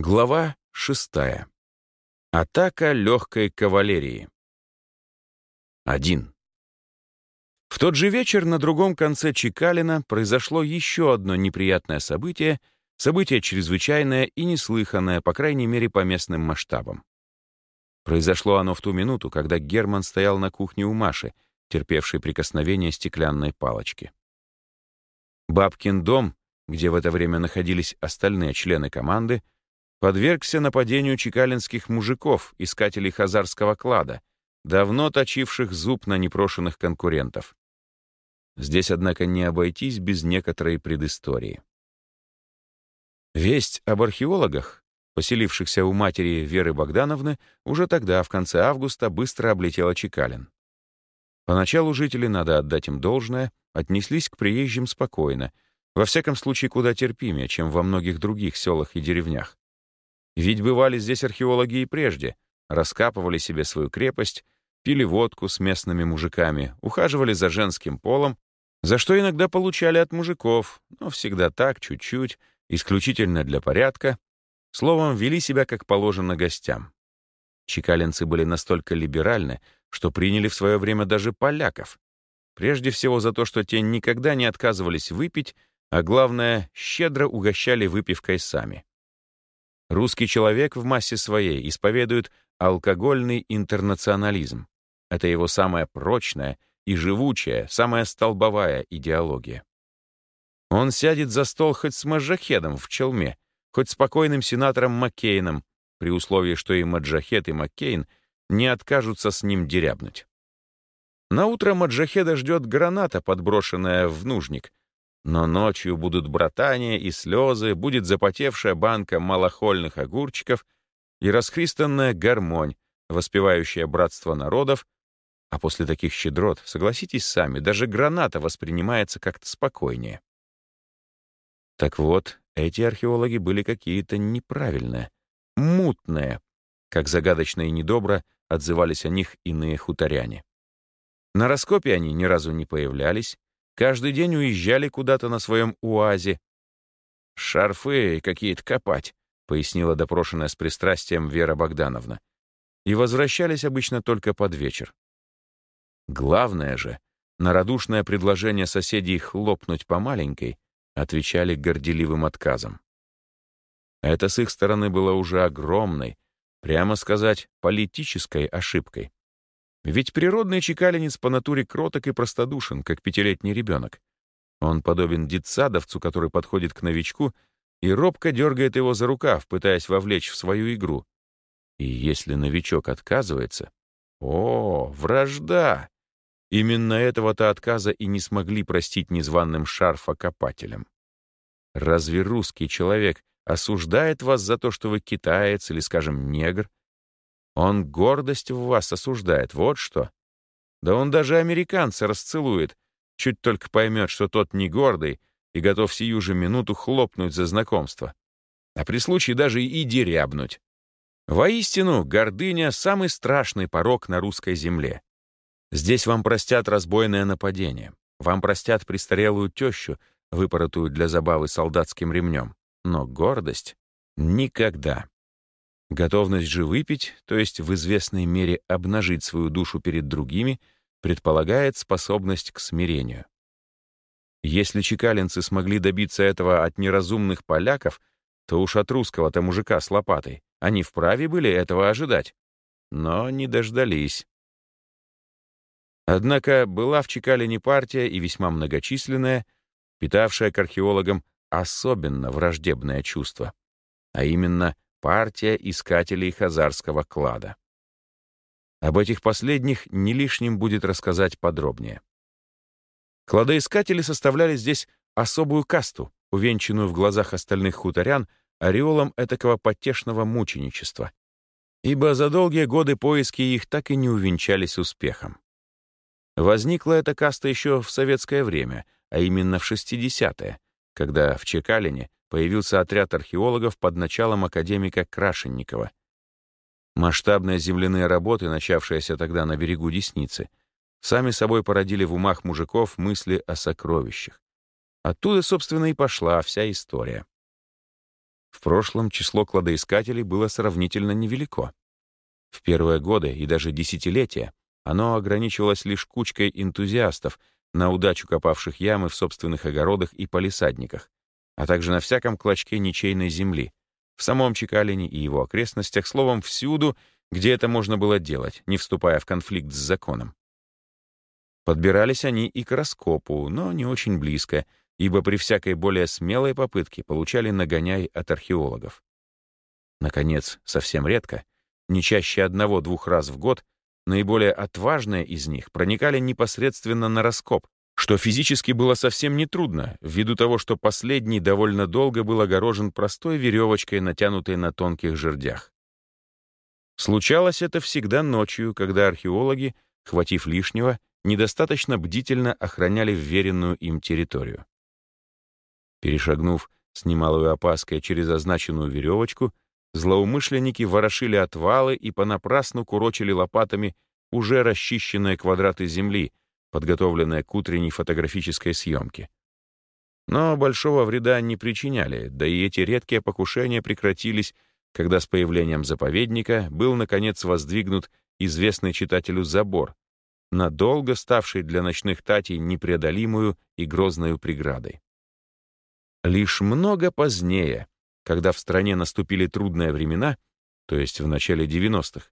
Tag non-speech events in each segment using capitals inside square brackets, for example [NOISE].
Глава шестая. Атака легкой кавалерии. Один. В тот же вечер на другом конце Чекалина произошло еще одно неприятное событие, событие чрезвычайное и неслыханное, по крайней мере, по местным масштабам. Произошло оно в ту минуту, когда Герман стоял на кухне у Маши, терпевшей прикосновение стеклянной палочки. Бабкин дом, где в это время находились остальные члены команды, подвергся нападению чекалинских мужиков, искателей хазарского клада, давно точивших зуб на непрошенных конкурентов. Здесь, однако, не обойтись без некоторой предыстории. Весть об археологах, поселившихся у матери Веры Богдановны, уже тогда, в конце августа, быстро облетела Чекалин. Поначалу жители, надо отдать им должное, отнеслись к приезжим спокойно, во всяком случае куда терпимее, чем во многих других селах и деревнях. Ведь бывали здесь археологи и прежде, раскапывали себе свою крепость, пили водку с местными мужиками, ухаживали за женским полом, за что иногда получали от мужиков, но всегда так, чуть-чуть, исключительно для порядка, словом, вели себя как положено гостям. Чекалинцы были настолько либеральны, что приняли в свое время даже поляков. Прежде всего за то, что те никогда не отказывались выпить, а главное, щедро угощали выпивкой сами. Русский человек в массе своей исповедует алкогольный интернационализм. Это его самая прочная и живучая, самая столбовая идеология. Он сядет за стол хоть с маджахедом в челме, хоть с покойным сенатором Маккейном, при условии, что и маджахед, и Маккейн не откажутся с ним дерябнуть. На утро маджахеда ждет граната, подброшенная в нужник, но ночью будут братания и слезы, будет запотевшая банка малохольных огурчиков и расхристанная гармонь, воспевающая братство народов, а после таких щедрот, согласитесь сами, даже граната воспринимается как-то спокойнее. Так вот, эти археологи были какие-то неправильные, мутные, как загадочно и недобро отзывались о них иные хуторяне. На раскопе они ни разу не появлялись, Каждый день уезжали куда-то на своем УАЗе. «Шарфы какие-то копать», — пояснила допрошенная с пристрастием Вера Богдановна. И возвращались обычно только под вечер. Главное же, на радушное предложение соседей хлопнуть по маленькой отвечали горделивым отказом. Это с их стороны было уже огромной, прямо сказать, политической ошибкой. Ведь природный чекалинец по натуре кроток и простодушен, как пятилетний ребенок. Он подобен детсадовцу, который подходит к новичку и робко дергает его за рукав, пытаясь вовлечь в свою игру. И если новичок отказывается... О, вражда! Именно этого-то отказа и не смогли простить незваным шарфокопателям. Разве русский человек осуждает вас за то, что вы китаец или, скажем, негр, он гордость в вас осуждает, вот что. Да он даже американца расцелует, чуть только поймет, что тот не гордый и готов сию же минуту хлопнуть за знакомство. А при случае даже и дерябнуть. Воистину, гордыня — самый страшный порог на русской земле. Здесь вам простят разбойное нападение, вам простят престарелую тещу, выпоротую для забавы солдатским ремнем. Но гордость — никогда. Готовность же выпить, то есть в известной мере обнажить свою душу перед другими, предполагает способность к смирению. Если чекалинцы смогли добиться этого от неразумных поляков, то уж от русского-то мужика с лопатой они вправе были этого ожидать. Но не дождались. Однако была в Чекалине партия и весьма многочисленная, питавшая к археологам особенно враждебное чувство, а именно партия искателей хазарского клада. Об этих последних не лишним будет рассказать подробнее. Кладоискатели составляли здесь особую касту, увенчанную в глазах остальных хуторян ореолом этакого потешного мученичества, ибо за долгие годы поиски их так и не увенчались успехом. Возникла эта каста еще в советское время, а именно в 60-е, когда в Чекалине появился отряд археологов под началом академика Крашенникова. Масштабные земляные работы, начавшиеся тогда на берегу Десницы, сами собой породили в умах мужиков мысли о сокровищах. Оттуда, собственно, и пошла вся история. В прошлом число кладоискателей было сравнительно невелико. В первые годы и даже десятилетия оно ограничивалось лишь кучкой энтузиастов, на удачу копавших ямы в собственных огородах и палисадниках, а также на всяком клочке ничейной земли, в самом Чекалине и его окрестностях, словом, всюду, где это можно было делать, не вступая в конфликт с законом. Подбирались они и к раскопу, но не очень близко, ибо при всякой более смелой попытке получали нагоняй от археологов. Наконец, совсем редко, не чаще одного-двух раз в год, наиболее отважные из них проникали непосредственно на раскоп, что физически было совсем нетрудно, ввиду того, что последний довольно долго был огорожен простой веревочкой, натянутой на тонких жердях. Случалось это всегда ночью, когда археологи, хватив лишнего, недостаточно бдительно охраняли вверенную им территорию. Перешагнув с немалой опаской через означенную веревочку, злоумышленники ворошили отвалы и понапрасну курочили лопатами уже расчищенные квадраты земли, подготовленные к утренней фотографической съемке. Но большого вреда не причиняли, да и эти редкие покушения прекратились, когда с появлением заповедника был, наконец, воздвигнут известный читателю забор, надолго ставший для ночных татей непреодолимую и грозную преградой. Лишь много позднее, когда в стране наступили трудные времена, то есть в начале 90-х,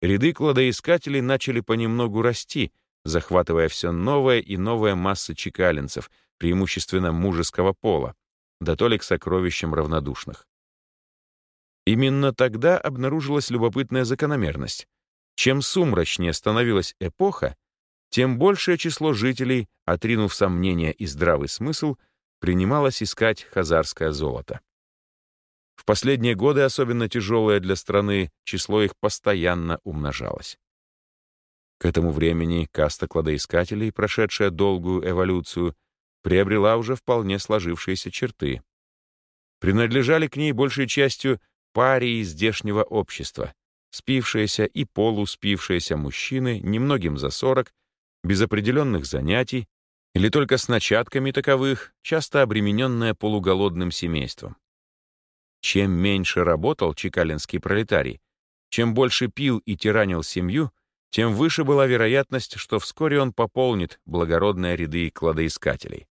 ряды кладоискателей начали понемногу расти, захватывая все новое и новые массы чекалинцев, преимущественно мужеского пола, да то ли к сокровищам равнодушных. Именно тогда обнаружилась любопытная закономерность. Чем сумрачнее становилась эпоха, тем большее число жителей, отринув сомнения и здравый смысл, принималось искать хазарское золото. В последние годы, особенно тяжелое для страны, число их постоянно умножалось. К этому времени каста кладоискателей, прошедшая долгую эволюцию, приобрела уже вполне сложившиеся черты. Принадлежали к ней большей частью парии здешнего общества, спившиеся и полуспившиеся мужчины, немногим за сорок, без определенных занятий или только с начатками таковых, часто обремененная полуголодным семейством. Чем меньше работал чекалинский пролетарий, чем больше пил и тиранил семью, тем выше была вероятность, что вскоре он пополнит благородные ряды кладоискателей.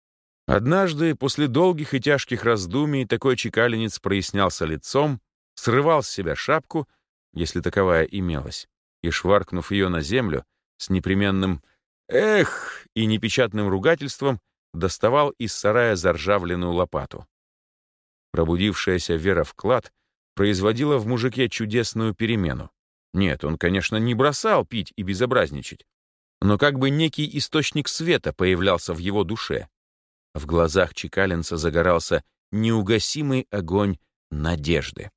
Однажды, после долгих и тяжких раздумий, такой чекалинец прояснялся лицом, срывал с себя шапку если таковая имелась, и, шваркнув ее на землю, с непременным «эх» и непечатным ругательством доставал из сарая заржавленную лопату. Пробудившаяся вера в клад производила в мужике чудесную перемену. Нет, он, конечно, не бросал пить и безобразничать, но как бы некий источник света появлялся в его душе. В глазах Чекалинца загорался неугасимый огонь надежды.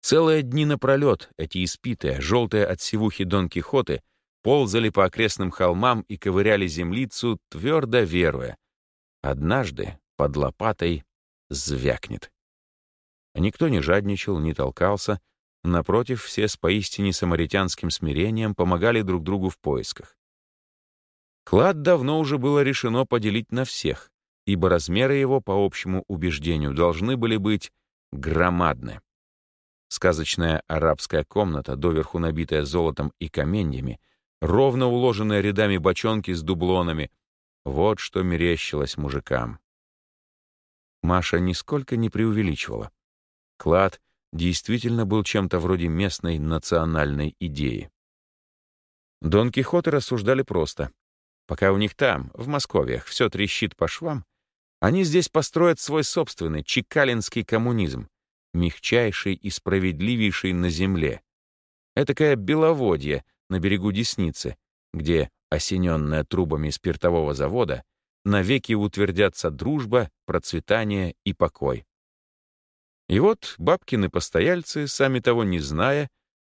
Целые дни напролет эти испитые, желтые от сивухи Дон Кихоты ползали по окрестным холмам и ковыряли землицу, твердо веруя. Однажды под лопатой звякнет. Никто не жадничал, не толкался. Напротив, все с поистине самаритянским смирением помогали друг другу в поисках. Клад давно уже было решено поделить на всех, ибо размеры его, по общему убеждению, должны были быть громадны. Сказочная арабская комната, доверху набитая золотом и каменьями, ровно уложенная рядами бочонки с дублонами. Вот что мерещилось мужикам. Маша нисколько не преувеличивала. Клад действительно был чем-то вроде местной национальной идеи. Дон Кихоты рассуждали просто. Пока у них там, в Москве, все трещит по швам, они здесь построят свой собственный чекалинский коммунизм, мягчайший и справедливейший на земле. Этакое беловодье на берегу Десницы, где, осененная трубами спиртового завода, навеки утвердятся дружба, процветание и покой. И вот бабкины постояльцы, сами того не зная,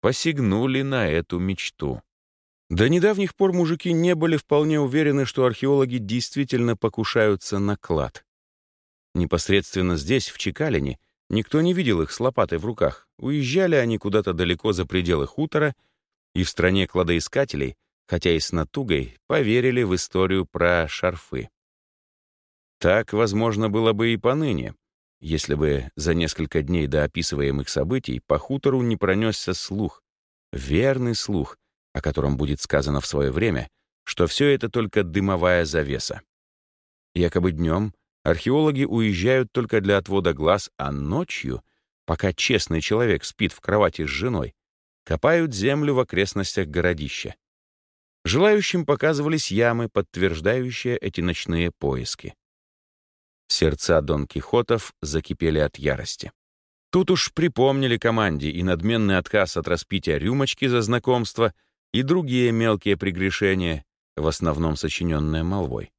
посягнули на эту мечту. До недавних пор мужики не были вполне уверены, что археологи действительно покушаются на клад. Непосредственно здесь, в Чекалине, Никто не видел их с лопатой в руках. Уезжали они куда-то далеко за пределы хутора, и в стране кладоискателей, хотя и с натугой, поверили в историю про шарфы. Так, возможно, было бы и поныне, если бы за несколько дней до описываемых событий по хутору не пронесся слух, верный слух, о котором будет сказано в свое время, что все это только дымовая завеса. Якобы днем археологи уезжают только для отвода глаз, а ночью, пока честный человек спит в кровати с женой, копают землю в окрестностях городища. Желающим показывались ямы, подтверждающие эти ночные поиски. Сердца Дон Кихотов закипели от ярости. Тут уж припомнили команде и надменный отказ от распития рюмочки за знакомство, и другие мелкие прегрешения, в основном сочиненные молвой.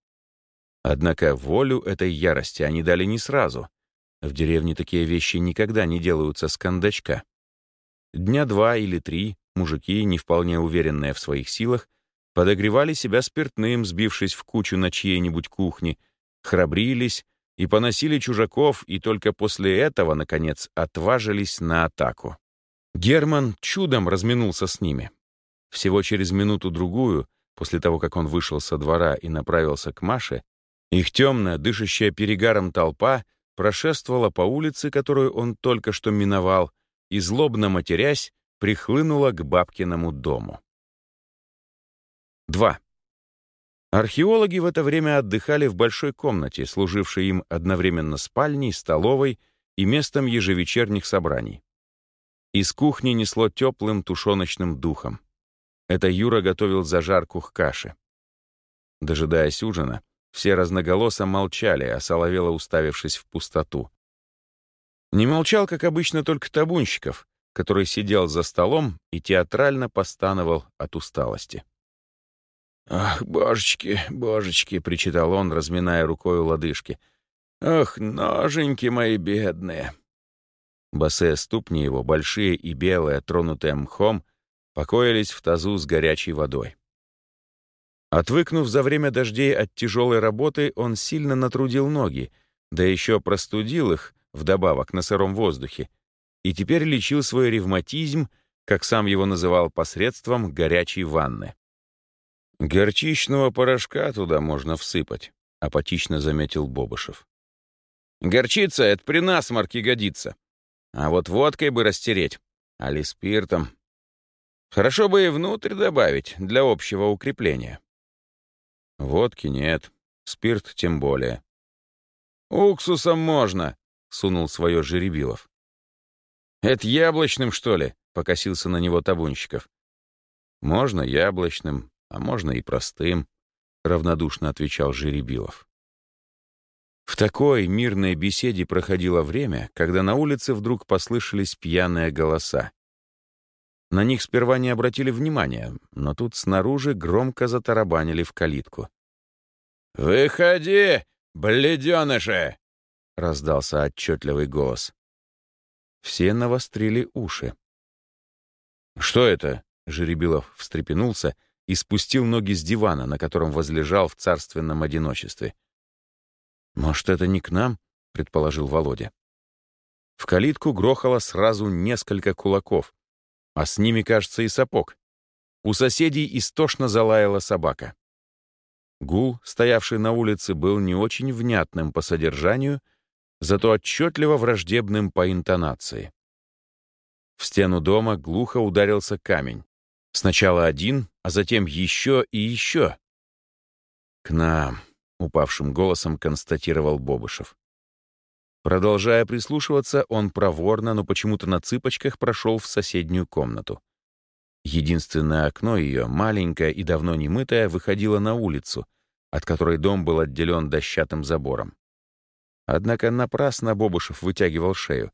Однако волю этой ярости они дали не сразу. В деревне такие вещи никогда не делаются с кондачка. Дня два или три мужики, не вполне уверенные в своих силах, подогревали себя спиртным, сбившись в кучу на чьей-нибудь кухне, храбрились и поносили чужаков, и только после этого, наконец, отважились на атаку. Герман чудом разминулся с ними. Всего через минуту-другую, после того, как он вышел со двора и направился к Маше, их темная, дышащая перегаром толпа прошествовала по улице, которую он только что миновал, и, злобно матерясь, прихлынула к бабкиному дому. 2. Археологи в это время отдыхали в большой комнате, служившей им одновременно спальней, столовой и местом ежевечерних собраний. Из кухни несло теплым тушеночным духом. Это Юра готовил зажарку к каше. Дожидаясь ужина, все разноголосо молчали, а соловело уставившись в пустоту. Не молчал, как обычно, только табунщиков, который сидел за столом и театрально постановал от усталости. «Ах, божечки, божечки!» — причитал он, разминая рукой лодыжки. «Ах, ноженьки мои бедные!» Босые ступни его, большие и белые, тронутые мхом, покоились в тазу с горячей водой. Отвыкнув за время дождей от тяжелой работы, он сильно натрудил ноги, да еще простудил их, вдобавок на сыром воздухе, и теперь лечил свой ревматизм, как сам его называл, посредством горячей ванны. «Горчичного порошка туда можно всыпать», — апатично заметил Бобышев. «Горчица — это при насморке годится. А вот водкой бы растереть, али спиртом. Хорошо бы и внутрь добавить для общего укрепления». «Водки нет, спирт тем более». «Уксусом можно», — сунул свое Жеребилов. «Это яблочным, что ли?» — покосился на него Табунщиков. «Можно яблочным, а можно и простым», — равнодушно отвечал Жеребилов. В такой мирной беседе проходило время, когда на улице вдруг послышались пьяные голоса. На них сперва не обратили внимания, но тут снаружи громко затарабанили в калитку. «Выходи, бледеныши!» — раздался отчетливый голос. Все навострили уши. «Что это?» — Жеребилов встрепенулся и спустил ноги с дивана, на котором возлежал в царственном одиночестве. «Может, это не к нам?» — предположил Володя. В калитку грохало сразу несколько кулаков, а с ними, кажется, и сапог. У соседей истошно залаяла собака. Гул, стоявший на улице, был не очень внятным по содержанию, зато отчетливо враждебным по интонации. В стену дома глухо ударился камень. Сначала один, а затем еще и еще. «К нам», — упавшим голосом констатировал Бобышев. Продолжая прислушиваться, он проворно, но почему-то на цыпочках прошел в соседнюю комнату. Единственное окно ее, маленькое и давно не мытое, выходило на улицу, от которой дом был отделен дощатым забором. Однако напрасно Бобышев вытягивал шею.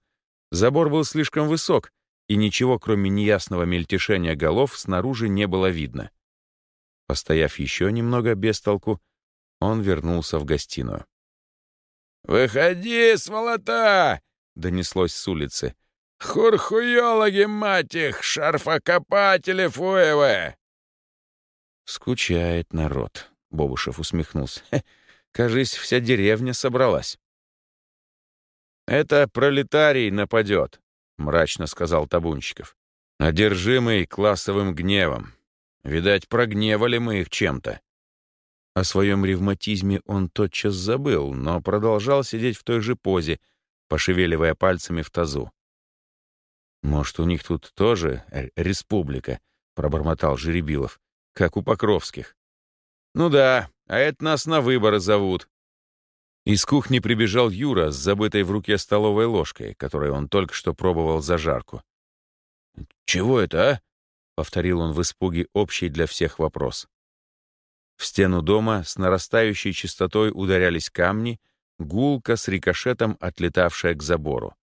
Забор был слишком высок, и ничего, кроме неясного мельтешения голов, снаружи не было видно. Постояв еще немного без толку, он вернулся в гостиную. «Выходи, сволота!» — донеслось с улицы. «Хурхуёлоги, мать их, шарфокопатели фуевы!» «Скучает народ», — Бобушев усмехнулся. «Кажись, вся деревня собралась». «Это пролетарий нападет», — мрачно сказал Табунщиков. «Одержимый классовым гневом. Видать, прогневали мы их чем-то». О своем ревматизме он тотчас забыл, но продолжал сидеть в той же позе, пошевеливая пальцами в тазу. «Может, у них тут тоже республика?» — пробормотал Жеребилов. «Как у Покровских». «Ну да, а это нас на выборы зовут». Из кухни прибежал Юра с забытой в руке столовой ложкой, которой он только что пробовал зажарку. «Чего это, а?» — повторил он в испуге общий для всех вопрос. В стену дома с нарастающей частотой ударялись камни, гулка с рикошетом, отлетавшая к забору.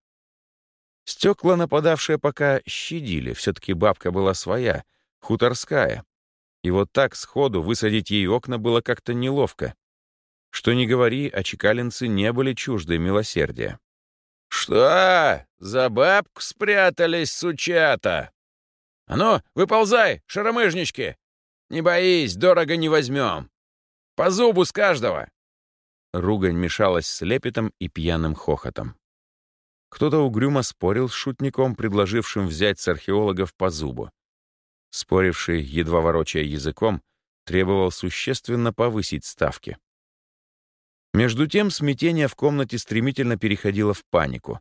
Стекла нападавшие пока щадили, все-таки бабка была своя, хуторская. И вот так сходу высадить ей окна было как-то неловко. Что ни говори, а чекалинцы не были чужды милосердия. «Что? За бабку спрятались, сучата? А ну, выползай, шаромыжнички! Не боись, дорого не возьмем. По зубу с каждого!» Ругань мешалась с лепетом и пьяным хохотом. Кто-то угрюмо спорил с шутником, предложившим взять с археологов по зубу. Споривший, едва ворочая языком, требовал существенно повысить ставки. Между тем смятение в комнате стремительно переходило в панику.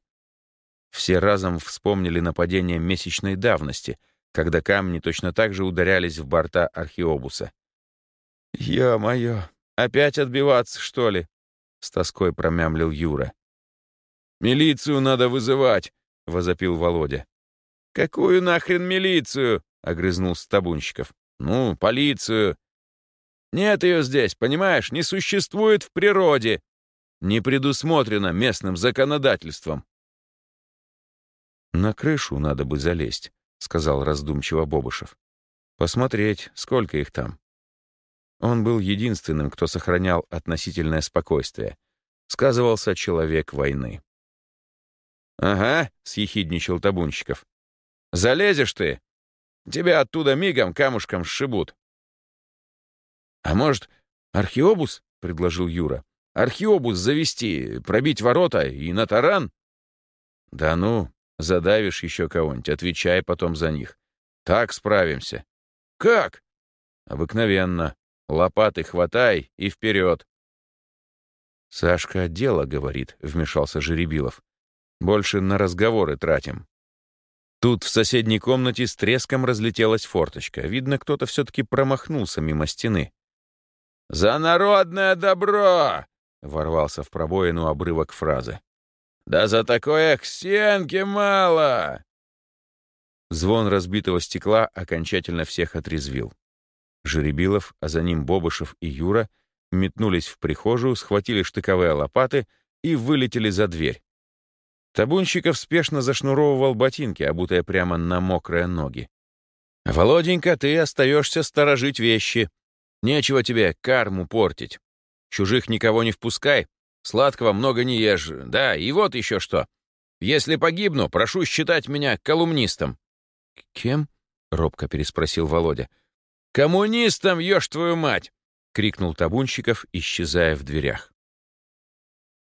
Все разом вспомнили нападение месячной давности, когда камни точно так же ударялись в борта археобуса. «Ё-моё, опять отбиваться, что ли?» — с тоской промямлил Юра. «Милицию надо вызывать!» — возопил Володя. «Какую нахрен милицию?» — огрызнулся Табунщиков. «Ну, полицию. Нет ее здесь, понимаешь, не существует в природе. Не предусмотрено местным законодательством. «На крышу надо бы залезть», — сказал раздумчиво Бобышев. «Посмотреть, сколько их там». Он был единственным, кто сохранял относительное спокойствие. Сказывался человек войны. «Ага», — съехидничал Табунщиков. «Залезешь ты? Тебя оттуда мигом камушком сшибут. «А может, археобус?» — предложил Юра. «Археобус завести, пробить ворота и на таран?» «Да ну, задавишь еще кого-нибудь, отвечай потом за них. Так справимся». «Как?» «Обыкновенно. Лопаты хватай и вперед». «Сашка дело говорит», — вмешался Жеребилов. «Больше на разговоры тратим». Тут в соседней комнате с треском разлетелась форточка. Видно, кто-то все-таки промахнулся мимо стены. «За народное добро!» — ворвался в пробоину обрывок фразы. «Да за такое к стенке мало!» Звон разбитого стекла окончательно всех отрезвил. Жеребилов, а за ним Бобышев и Юра метнулись в прихожую, схватили штыковые лопаты и вылетели за дверь. Табунщиков спешно зашнуровывал ботинки, обутая прямо на мокрые ноги. «Володенька, ты остаешься сторожить вещи», Нечего тебе карму портить. Чужих никого не впускай, сладкого много не ешь. Да, и вот еще что. Если погибну, прошу считать меня колумнистом». «Кем?» — робко переспросил Володя. «Коммунистом, ешь твою мать!» — крикнул Табунщиков, исчезая в дверях.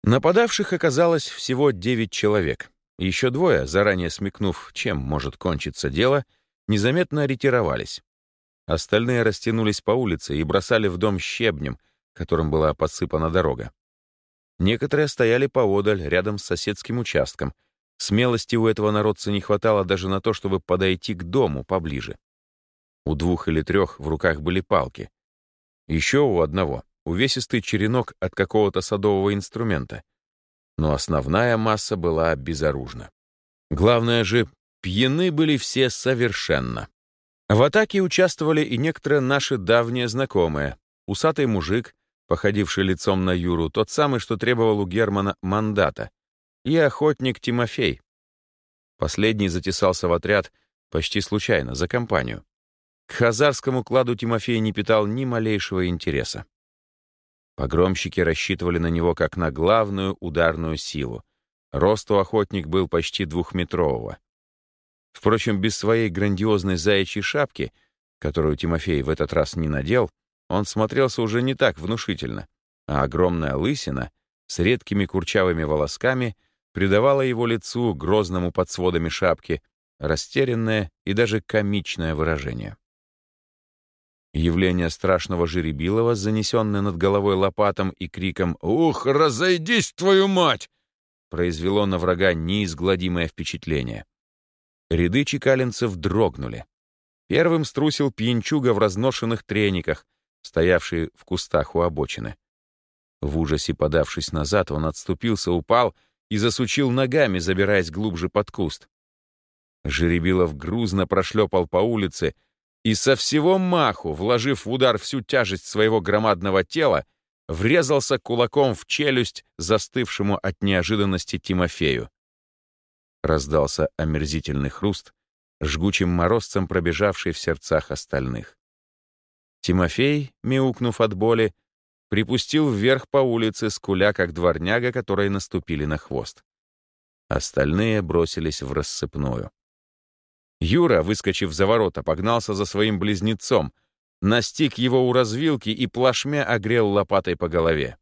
Нападавших оказалось всего девять человек. Еще двое, заранее смекнув, чем может кончиться дело, незаметно ретировались. Остальные растянулись по улице и бросали в дом щебнем, которым была подсыпана дорога. Некоторые стояли поодаль, рядом с соседским участком. Смелости у этого народца не хватало даже на то, чтобы подойти к дому поближе. У двух или трех в руках были палки. Еще у одного — увесистый черенок от какого-то садового инструмента. Но основная масса была безоружна. Главное же, пьяны были все совершенно. В атаке участвовали и некоторые наши давние знакомые. Усатый мужик, походивший лицом на Юру, тот самый, что требовал у Германа мандата, и охотник Тимофей. Последний затесался в отряд почти случайно, за компанию. К хазарскому кладу Тимофей не питал ни малейшего интереса. Погромщики рассчитывали на него как на главную ударную силу. Росту охотник был почти двухметрового. Впрочем, без своей грандиозной заячьей шапки, которую Тимофей в этот раз не надел, он смотрелся уже не так внушительно, а огромная лысина с редкими курчавыми волосками придавала его лицу, грозному под сводами шапки, растерянное и даже комичное выражение. Явление страшного Жеребилова, занесенное над головой лопатом и криком «Ух, разойдись, твою мать!» произвело на врага неизгладимое впечатление. Ряды чекалинцев дрогнули. Первым струсил пьянчуга в разношенных трениках, стоявший в кустах у обочины. В ужасе подавшись назад, он отступился, упал и засучил ногами, забираясь глубже под куст. Жеребилов грузно прошлепал по улице и со всего маху, вложив в удар всю тяжесть своего громадного тела, врезался кулаком в челюсть застывшему от неожиданности Тимофею. Раздался омерзительный хруст, жгучим морозцем пробежавший в сердцах остальных. Тимофей, мяукнув от боли, припустил вверх по улице, скуля, как дворняга, которые наступили на хвост. Остальные бросились в рассыпную. Юра, выскочив за ворота, погнался за своим близнецом, настиг его у развилки и плашмя огрел лопатой по голове.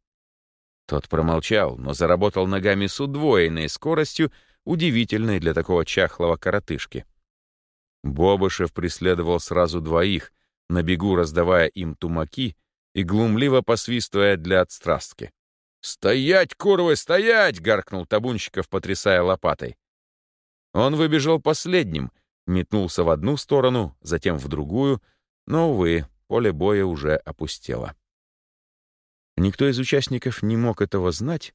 Тот промолчал, но заработал ногами с удвоенной скоростью, удивительной для такого чахлого коротышки. Бобышев преследовал сразу двоих, на бегу раздавая им тумаки и глумливо посвистывая для отстрастки. «Стоять, курвы, стоять!» — гаркнул Табунщиков, потрясая лопатой. Он выбежал последним, метнулся в одну сторону, затем в другую, но, увы, поле боя уже опустело. Никто из участников не мог этого знать,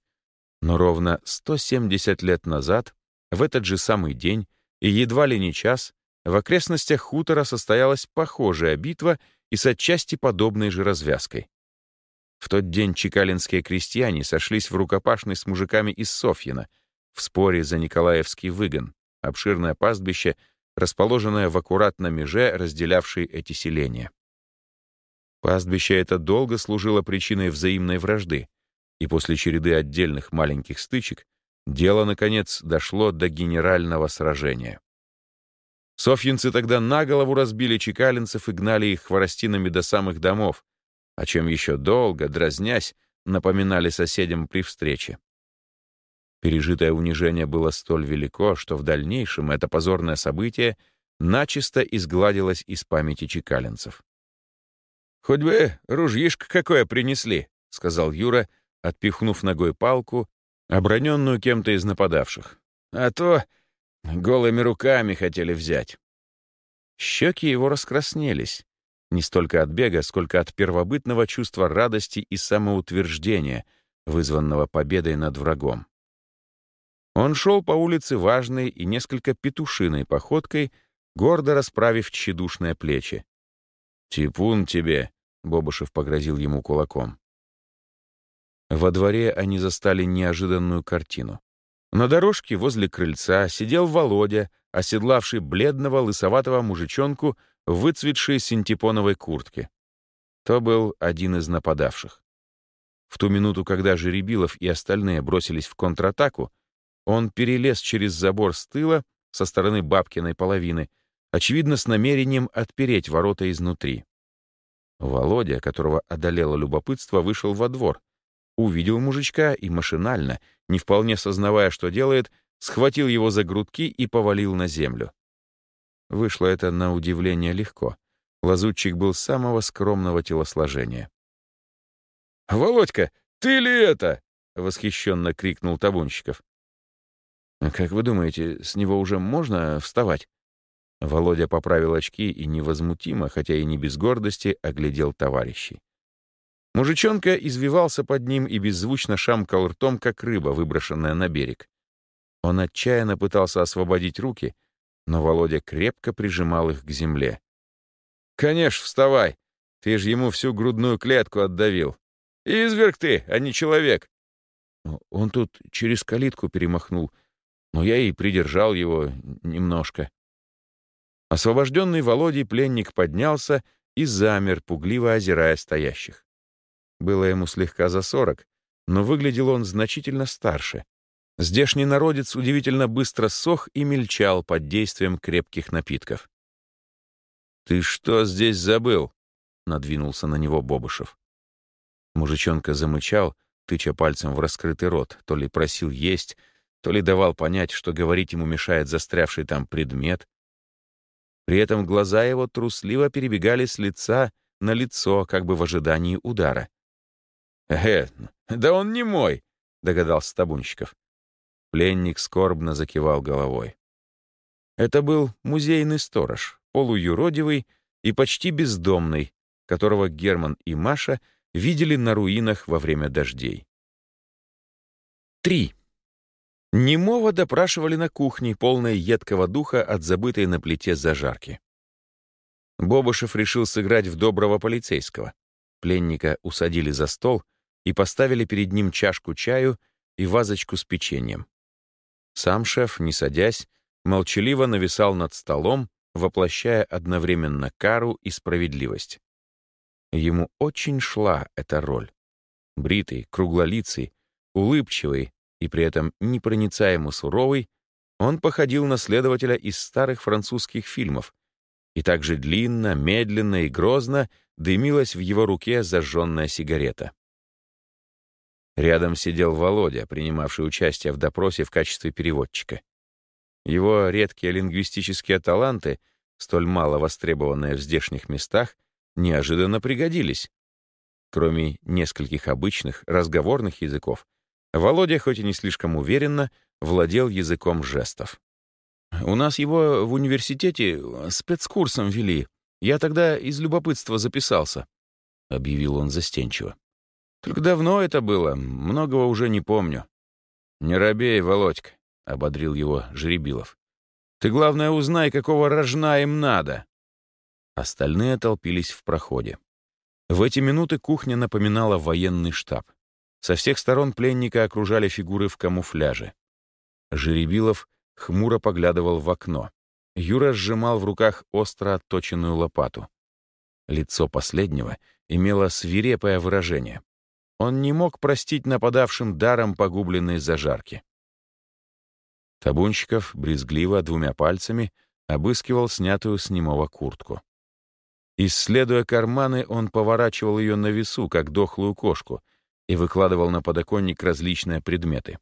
но ровно 170 лет назад, в этот же самый день и едва ли не час, в окрестностях хутора состоялась похожая битва и с отчасти подобной же развязкой. В тот день чекалинские крестьяне сошлись в рукопашной с мужиками из Софьина в споре за Николаевский выгон, обширное пастбище, расположенное в аккуратно меже, разделявшей эти селения. Пастбище это долго служило причиной взаимной вражды, и после череды отдельных маленьких стычек дело, наконец, дошло до генерального сражения. Софьинцы тогда на голову разбили чекалинцев и гнали их хворостинами до самых домов, о чем еще долго, дразнясь, напоминали соседям при встрече. Пережитое унижение было столь велико, что в дальнейшем это позорное событие начисто изгладилось из памяти чекалинцев. «Хоть бы ружьишко какое принесли», — сказал Юра, отпихнув ногой палку, оброненную кем-то из нападавших. «А то Голыми руками хотели взять. Щеки его раскраснелись. Не столько от бега, сколько от первобытного чувства радости и самоутверждения, вызванного победой над врагом. Он шел по улице важной и несколько петушиной походкой, гордо расправив тщедушные плечи. «Типун тебе!» — Бобышев погрозил ему кулаком. Во дворе они застали неожиданную картину. На дорожке возле крыльца сидел Володя, оседлавший бледного лысоватого мужичонку в выцветшей синтепоновой куртке. То был один из нападавших. В ту минуту, когда Жеребилов и остальные бросились в контратаку, он перелез через забор с тыла со стороны бабкиной половины, очевидно, с намерением отпереть ворота изнутри. Володя, которого одолело любопытство, вышел во двор, увидел мужичка и машинально, не вполне сознавая, что делает, схватил его за грудки и повалил на землю. Вышло это на удивление легко. Лазутчик был самого скромного телосложения. «Володька, ты ли это?» — восхищенно крикнул Табунщиков. «А «Как вы думаете, с него уже можно вставать?» Володя поправил очки и невозмутимо, хотя и не без гордости, оглядел товарищей. Мужичонка извивался под ним и беззвучно шамкал ртом, как рыба, выброшенная на берег. Он отчаянно пытался освободить руки, но Володя крепко прижимал их к земле. «Конечно, вставай! Ты же ему всю грудную клетку отдавил. Изверг ты, а не человек!» Он тут через калитку перемахнул, но я и придержал его немножко. Освобожденный Володей пленник поднялся и замер, пугливо озирая стоящих. Было ему слегка за сорок, но выглядел он значительно старше. Здешний народец удивительно быстро сох и мельчал под действием крепких напитков. «Ты что здесь забыл?» — надвинулся на него Бобышев. Мужичонка замычал, тыча пальцем в раскрытый рот, то ли просил есть, то ли давал понять, что говорить ему мешает застрявший там предмет. При этом глаза его трусливо перебегали с лица на лицо, как бы в ожидании удара. «Э, да он не мой», — догадался Табунщиков. Пленник скорбно закивал головой. Это был музейный сторож, полуюродивый и почти бездомный, которого Герман и Маша видели на руинах во время дождей. Три. Немого допрашивали на кухне, полной едкого духа от забытой на плите зажарки. Бобышев решил сыграть в доброго полицейского. Пленника усадили за стол и поставили перед ним чашку чаю и вазочку с печеньем. Сам шеф, не садясь, молчаливо нависал над столом, воплощая одновременно кару и справедливость. Ему очень шла эта роль. Бритый, круглолицый, улыбчивый и при этом непроницаемо суровый, он походил на следователя из старых французских фильмов, и также длинно, медленно и грозно дымилась в его руке зажженная сигарета. Рядом сидел Володя, принимавший участие в допросе в качестве переводчика. Его редкие лингвистические таланты, столь мало востребованные в здешних местах, неожиданно пригодились. Кроме нескольких обычных разговорных языков, Володя, хоть и не слишком уверенно, владел языком жестов. «У нас его в университете спецкурсом вели. Я тогда из любопытства записался», — объявил он застенчиво. «Только давно это было, многого уже не помню». «Не робей, Володька», — ободрил его Жеребилов. «Ты, главное, узнай, какого рожна им надо». Остальные толпились в проходе. В эти минуты кухня напоминала военный штаб. Со всех сторон пленника окружали фигуры в камуфляже. Жеребилов хмуро поглядывал в окно. Юра сжимал в руках остро отточенную лопату. Лицо последнего имело свирепое выражение. Он не мог простить нападавшим даром погубленные зажарки. Табунщиков брезгливо двумя пальцами обыскивал снятую с немого куртку. Исследуя карманы, он поворачивал ее на весу, как дохлую кошку, и выкладывал на подоконник различные предметы.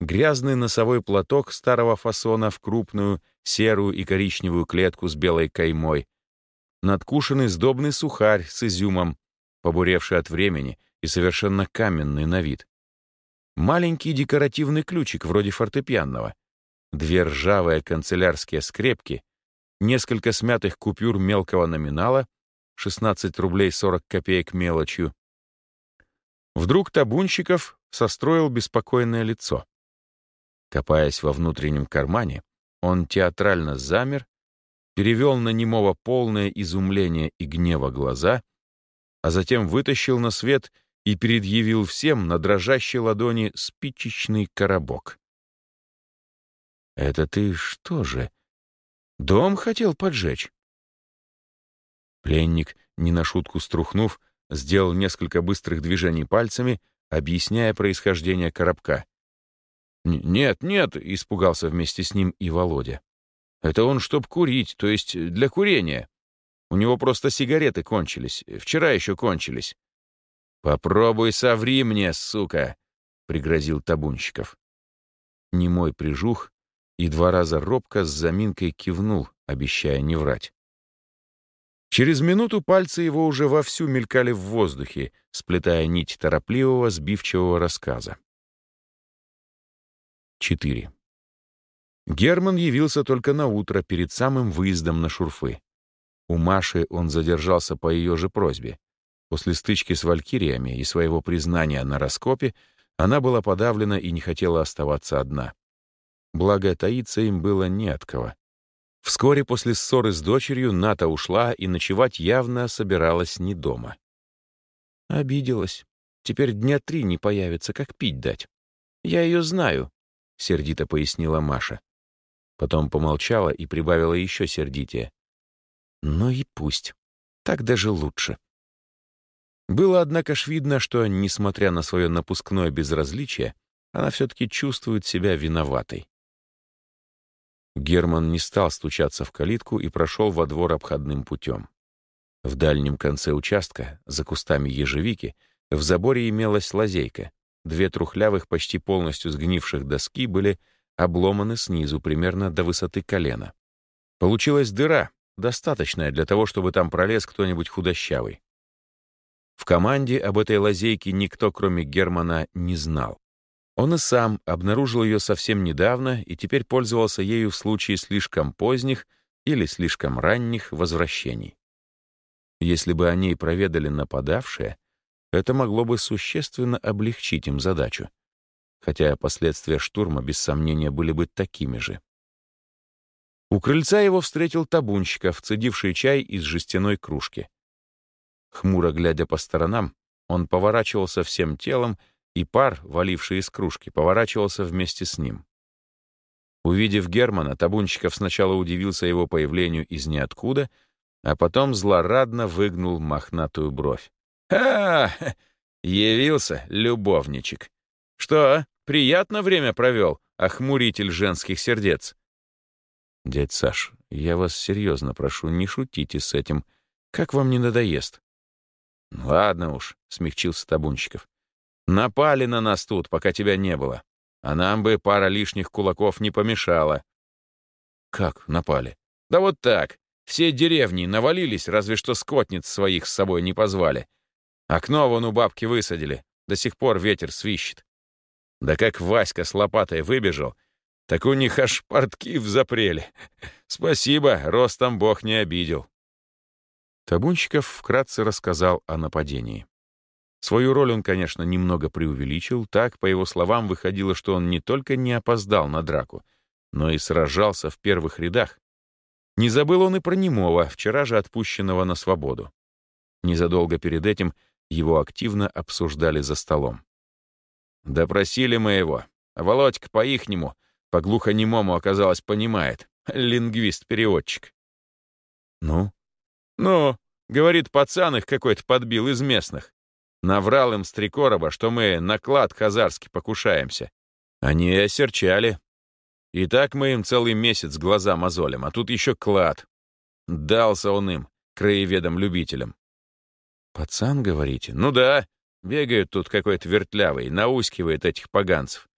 Грязный носовой платок старого фасона в крупную серую и коричневую клетку с белой каймой, надкушенный сдобный сухарь с изюмом, побуревший от времени и совершенно каменный на вид. Маленький декоративный ключик вроде фортепианного, две ржавые канцелярские скрепки несколько смятых купюр мелкого номинала, 16 рублей 40 копеек мелочью. Вдруг Табунщиков состроил беспокойное лицо. Копаясь во внутреннем кармане, он театрально замер, перевел на немого полное изумление и гнева глаза, а затем вытащил на свет и предъявил всем на дрожащей ладони спичечный коробок. «Это ты что же?» Дом хотел поджечь. Пленник, не на шутку струхнув, сделал несколько быстрых движений пальцами, объясняя происхождение коробка. «Нет, нет», — испугался вместе с ним и Володя. «Это он, чтоб курить, то есть для курения. У него просто сигареты кончились, вчера еще кончились». «Попробуй соври мне, сука», — пригрозил Табунщиков. Немой прижух и два раза робко с заминкой кивнул, обещая не врать. Через минуту пальцы его уже вовсю мелькали в воздухе, сплетая нить торопливого, сбивчивого рассказа. 4. Герман явился только на утро перед самым выездом на шурфы. У Маши он задержался по ее же просьбе. После стычки с валькириями и своего признания на раскопе она была подавлена и не хотела оставаться одна. Благо, таиться им было не от кого. Вскоре после ссоры с дочерью Ната ушла и ночевать явно собиралась не дома. Обиделась. Теперь дня три не появится, как пить дать. Я ее знаю, — сердито пояснила Маша. Потом помолчала и прибавила еще сердитее. Ну и пусть. Так даже лучше. Было, однако ж, видно, что, несмотря на свое напускное безразличие, она все-таки чувствует себя виноватой. Герман не стал стучаться в калитку и прошел во двор обходным путем. В дальнем конце участка, за кустами ежевики, в заборе имелась лазейка. Две трухлявых, почти полностью сгнивших доски были обломаны снизу примерно до высоты колена. Получилась дыра, достаточная для того, чтобы там пролез кто-нибудь худощавый. В команде об этой лазейке никто, кроме Германа, не знал. Он и сам обнаружил ее совсем недавно и теперь пользовался ею в случае слишком поздних или слишком ранних возвращений. Если бы о ней проведали нападавшие, это могло бы существенно облегчить им задачу, хотя последствия штурма, без сомнения, были бы такими же. У крыльца его встретил табунщиков, цедивший чай из жестяной кружки. Хмуро глядя по сторонам, он поворачивался всем телом и пар, валивший из кружки, поворачивался вместе с ним. Увидев Германа, Табунчиков сначала удивился его появлению из ниоткуда, а потом злорадно выгнул мохнатую бровь. «А, явился любовничек. Что, приятно время провел, охмуритель женских сердец?» «Дядь Саш, я вас серьезно прошу, не шутите с этим. Как вам не надоест?» «Ладно уж», — смягчился Табунчиков. Напали на нас тут, пока тебя не было. А нам бы пара лишних кулаков не помешала. Как напали? Да вот так. Все деревни навалились, разве что скотниц своих с собой не позвали. Окно вон у бабки высадили. До сих пор ветер свищет. Да как Васька с лопатой выбежал, так у них аж портки в запреле. Спасибо, ростом бог не обидел. Табунщиков вкратце рассказал о нападении. Свою роль он, конечно, немного преувеличил, так, по его словам, выходило, что он не только не опоздал на драку, но и сражался в первых рядах. Не забыл он и про Немова, вчера же отпущенного на свободу. Незадолго перед этим его активно обсуждали за столом. «Допросили мы его. Володька по-ихнему, по глухонемому, оказалось, понимает. Лингвист-переводчик». «Ну?» «Ну, говорит, пацан их какой-то подбил из местных. Наврал им Стрекорова, что мы на клад хазарский покушаемся. Они осерчали. И так мы им целый месяц глаза мозолим, а тут еще клад. Дался он им, краеведам-любителям. «Пацан, говорите?» «Ну да, бегает тут какой-то вертлявый, наускивает этих поганцев.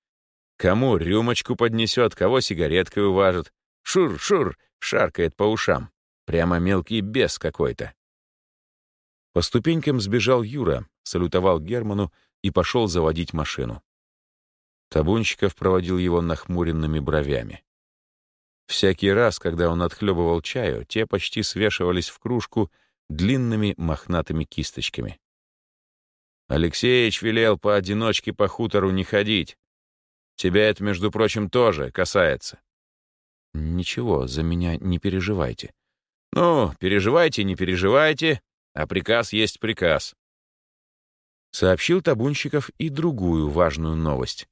Кому рюмочку поднесет, кого сигареткой уважит. Шур-шур, шаркает по ушам. Прямо мелкий бес какой-то. По ступенькам сбежал Юра, салютовал Герману и пошел заводить машину. Табунщиков проводил его нахмуренными бровями. Всякий раз, когда он отхлебывал чаю, те почти свешивались в кружку длинными мохнатыми кисточками. «Алексеич велел поодиночке по хутору не ходить. Тебя это, между прочим, тоже касается». «Ничего, за меня не переживайте». «Ну, переживайте, не переживайте, а приказ есть приказ. Сообщил Табунщиков и другую важную новость.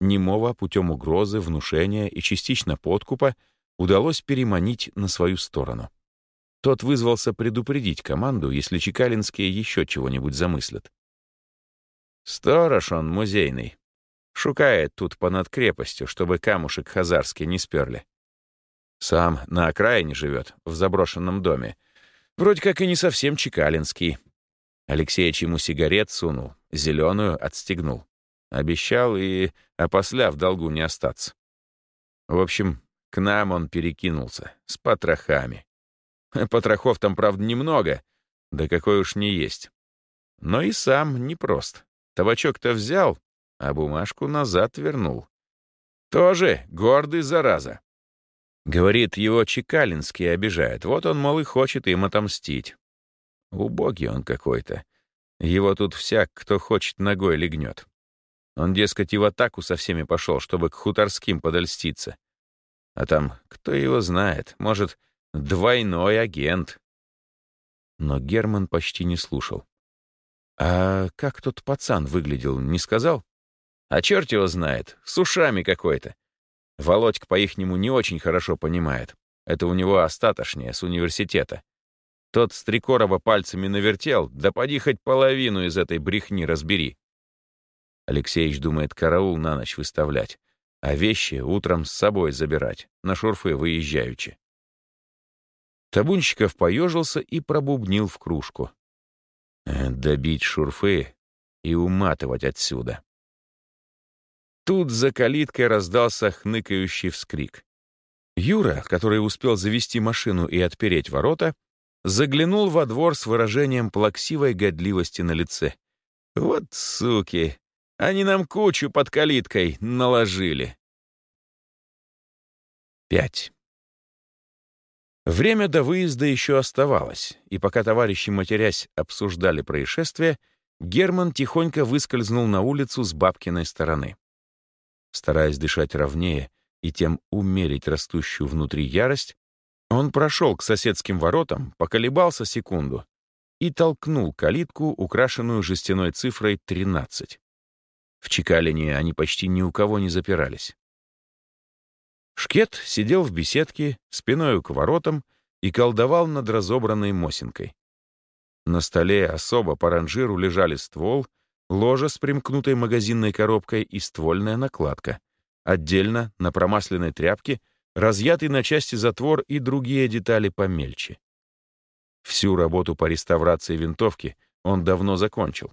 Немого путем угрозы, внушения и частично подкупа удалось переманить на свою сторону. Тот вызвался предупредить команду, если чекалинские еще чего-нибудь замыслят. Сторож он музейный. Шукает тут понад крепостью, чтобы камушек хазарский не сперли. Сам на окраине живет, в заброшенном доме, Вроде как и не совсем чекалинский. Алексеич ему сигарет сунул, зеленую отстегнул. Обещал и опосля в долгу не остаться. В общем, к нам он перекинулся, с потрохами. [LAUGHS] Потрохов там, правда, немного, да какой уж не есть. Но и сам непрост. Табачок-то взял, а бумажку назад вернул. Тоже гордый, зараза. Говорит, его Чекалинский обижает. Вот он, мол, и хочет им отомстить. Убогий он какой-то. Его тут всяк, кто хочет, ногой легнет. Он, дескать, и в атаку со всеми пошел, чтобы к хуторским подольститься. А там, кто его знает, может, двойной агент. Но Герман почти не слушал. «А как тот пацан выглядел, не сказал?» «А черт его знает, с ушами какой-то. Володька по-ихнему не очень хорошо понимает. Это у него остаточнее, с университета. Тот Стрекорова пальцами навертел, да поди хоть половину из этой брехни разбери. Алексеевич думает караул на ночь выставлять, а вещи утром с собой забирать, на шурфы выезжаючи. Табунщиков поежился и пробубнил в кружку. «Э, «Добить шурфы и уматывать отсюда». Тут за калиткой раздался хныкающий вскрик. Юра, который успел завести машину и отпереть ворота, заглянул во двор с выражением плаксивой годливости на лице. «Вот суки! Они нам кучу под калиткой наложили. 5. Время до выезда еще оставалось, и пока товарищи, матерясь, обсуждали происшествие, Герман тихонько выскользнул на улицу с бабкиной стороны. Стараясь дышать ровнее и тем умерить растущую внутри ярость, он прошел к соседским воротам, поколебался секунду и толкнул калитку, украшенную жестяной цифрой 13. В Чекалине они почти ни у кого не запирались. Шкет сидел в беседке, спиною к воротам и колдовал над разобранной мосинкой. На столе особо по ранжиру лежали ствол, ложа с примкнутой магазинной коробкой и ствольная накладка. Отдельно, на промасленной тряпке, разъятый на части затвор и другие детали помельче. Всю работу по реставрации винтовки он давно закончил.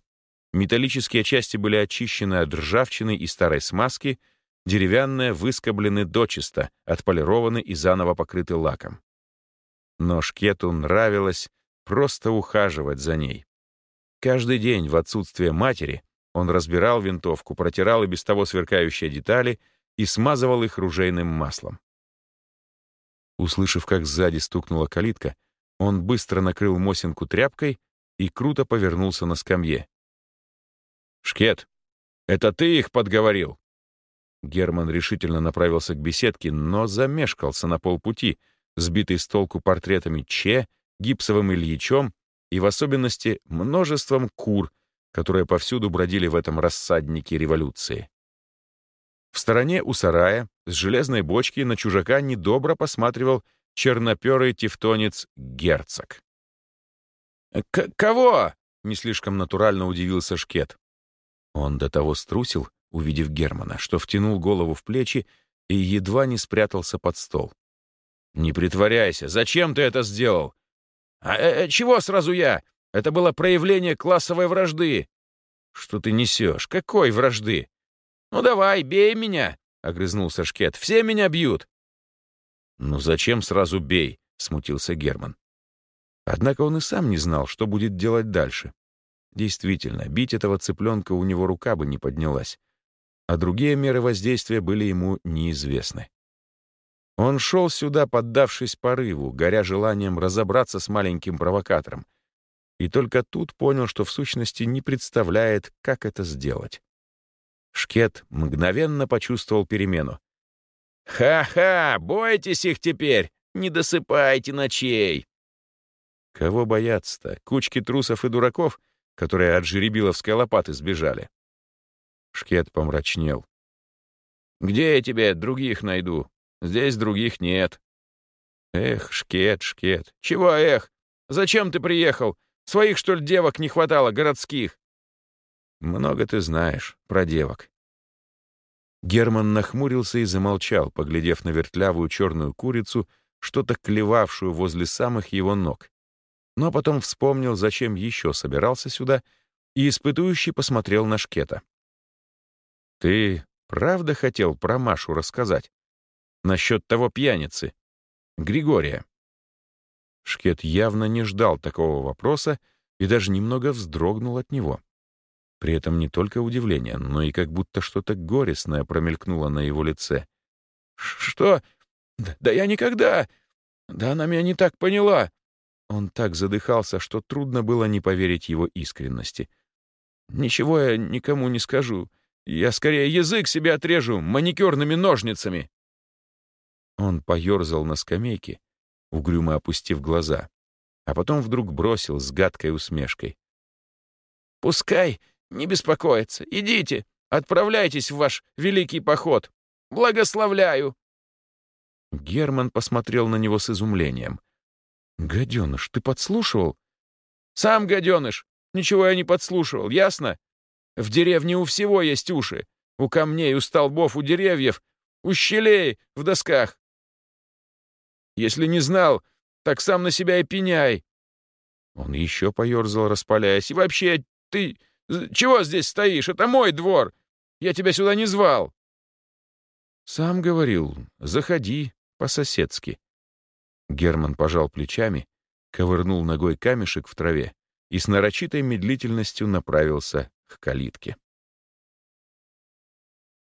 Металлические части были очищены от ржавчины и старой смазки — Деревянные выскоблены дочисто, отполированы и заново покрыты лаком. Но Шкету нравилось просто ухаживать за ней. Каждый день в отсутствие матери он разбирал винтовку, протирал и без того сверкающие детали и смазывал их ружейным маслом. Услышав, как сзади стукнула калитка, он быстро накрыл Мосинку тряпкой и круто повернулся на скамье. «Шкет, это ты их подговорил?» Герман решительно направился к беседке, но замешкался на полпути, сбитый с толку портретами Че, гипсовым Ильичом и, в особенности, множеством кур, которые повсюду бродили в этом рассаднике революции. В стороне у сарая с железной бочки на чужака недобро посматривал черноперый тевтонец Герцог. К «Кого?» — не слишком натурально удивился Шкет. Он до того струсил, увидев Германа, что втянул голову в плечи и едва не спрятался под стол. «Не притворяйся! Зачем ты это сделал?» «А э, э, чего сразу я? Это было проявление классовой вражды!» «Что ты несешь? Какой вражды?» «Ну давай, бей меня!» — огрызнулся Шкет. «Все меня бьют!» «Ну зачем сразу бей?» — смутился Герман. Однако он и сам не знал, что будет делать дальше. Действительно, бить этого цыпленка у него рука бы не поднялась а другие меры воздействия были ему неизвестны. Он шел сюда, поддавшись порыву, горя желанием разобраться с маленьким провокатором, и только тут понял, что в сущности не представляет, как это сделать. Шкет мгновенно почувствовал перемену. «Ха-ха! Бойтесь их теперь! Не досыпайте ночей!» Кого бояться-то? Кучки трусов и дураков, которые от жеребиловской лопаты сбежали. Шкет помрачнел. «Где я тебе других найду? Здесь других нет». «Эх, Шкет, Шкет, чего эх? Зачем ты приехал? Своих, что ли, девок не хватало, городских?» «Много ты знаешь про девок». Герман нахмурился и замолчал, поглядев на вертлявую черную курицу, что-то клевавшую возле самых его ног. Но потом вспомнил, зачем еще собирался сюда, и испытующий посмотрел на Шкета. Ты правда хотел про Машу рассказать? Насчет того пьяницы? Григория. Шкет явно не ждал такого вопроса и даже немного вздрогнул от него. При этом не только удивление, но и как будто что-то горестное промелькнуло на его лице. «Что? Да я никогда! Да она меня не так поняла!» Он так задыхался, что трудно было не поверить его искренности. «Ничего я никому не скажу. Я скорее язык себе отрежу маникюрными ножницами!» Он поерзал на скамейке, угрюмо опустив глаза, а потом вдруг бросил с гадкой усмешкой. «Пускай не беспокоится. Идите, отправляйтесь в ваш великий поход. Благословляю!» Герман посмотрел на него с изумлением. «Гаденыш, ты подслушивал?» «Сам гаденыш! Ничего я не подслушивал, ясно? В деревне у всего есть уши. У камней, у столбов, у деревьев, у щелей в досках. Если не знал, так сам на себя и пеняй. Он еще поерзал, распаляясь. И вообще, ты чего здесь стоишь? Это мой двор. Я тебя сюда не звал. Сам говорил, заходи по-соседски. Герман пожал плечами, ковырнул ногой камешек в траве и с нарочитой медлительностью направился к калитке.